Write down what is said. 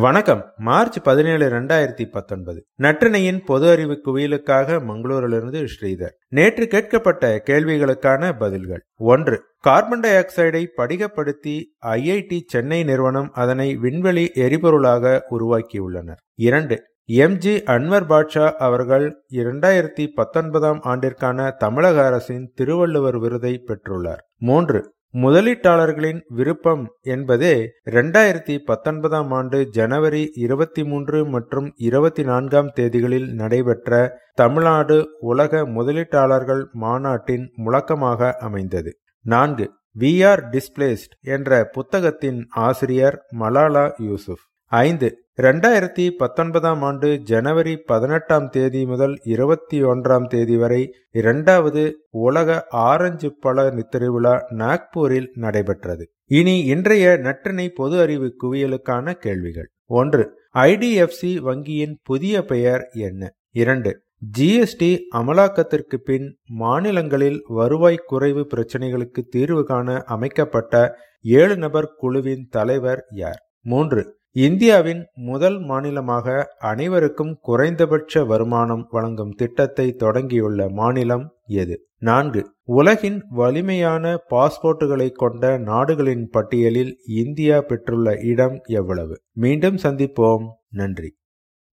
வணக்கம். மார்ச் பதினேழு இரண்டாயிரத்தி பத்தொன்பது. நற்றினையின் பொது அறிவு குவியலுக்காக மங்களூரிலிருந்து ஸ்ரீதர். நேற்று கேட்கப்பட்ட கேள்விகளுக்கான பதில்கள். ஒன்று கார்பன் டை ஆக்சைடை படிகப்படுத்தி ஐஐடி சென்னை நிறுவனம் அதனை விண்வெளி எரிபொருளாக உருவாக்கியுள்ளனர். இரண்டு எம்ஜி அன்வர் பாட்ஷா அவர்கள் இரண்டாயிரத்தி பத்தொன்பதாம் ஆண்டிற்கான தமிழக அரசின் திருவள்ளுவர் விருதை பெற்றுள்ளார். மூன்று முதலீட்டாளர்களின் விருப்பம் என்பதே இரண்டாயிரத்தி பத்தொன்பதாம் ஆண்டு ஜனவரி இருபத்தி மூன்று மற்றும் இருபத்தி நான்காம் தேதிகளில் நடைபெற்ற தமிழ்நாடு உலக முதலீட்டாளர்கள் மாநாட்டின் முழக்கமாக அமைந்தது. நான்கு வி ஆர் டிஸ்பிளேஸ்ட் என்ற புத்தகத்தின் ஆசிரியர் மலாலா யூசுப். ஐந்து. இரண்டாயிரத்தி பத்தொன்பதாம் ஆண்டு ஜனவரி பதினெட்டாம் தேதி முதல் இருபத்தி ஒன்றாம் தேதி வரை இரண்டாவது உலக ஆரஞ்சு பழ திருவிழா நாக்பூரில் நடைபெற்றது. இனி இன்றைய நற்றினை பொது அறிவு குவியலுக்கான கேள்விகள். ஒன்று ஐடிஎஃப்சி வங்கியின் புதிய பெயர் என்ன? இரண்டு ஜிஎஸ்டி அமலாக்கத்திற்கு பின் மாநிலங்களில் வருவாய் குறைவு பிரச்சினைகளுக்கு தீர்வு காண அமைக்கப்பட்ட ஏழு நபர் குழுவின் தலைவர் யார்? மூன்று இந்தியாவின் முதல் மாநிலமாக அனைவருக்கும் குறைந்தபட்ச வருமானம் வழங்கும் திட்டத்தை தொடங்கியுள்ள மாநிலம் எது? நான்கு. உலகின் வலிமையான பாஸ்போர்ட்டுகளை கொண்ட நாடுகளின் பட்டியலில் இந்தியா பெற்றுள்ள இடம் எவ்வளவு? மீண்டும் சந்திப்போம். நன்றி.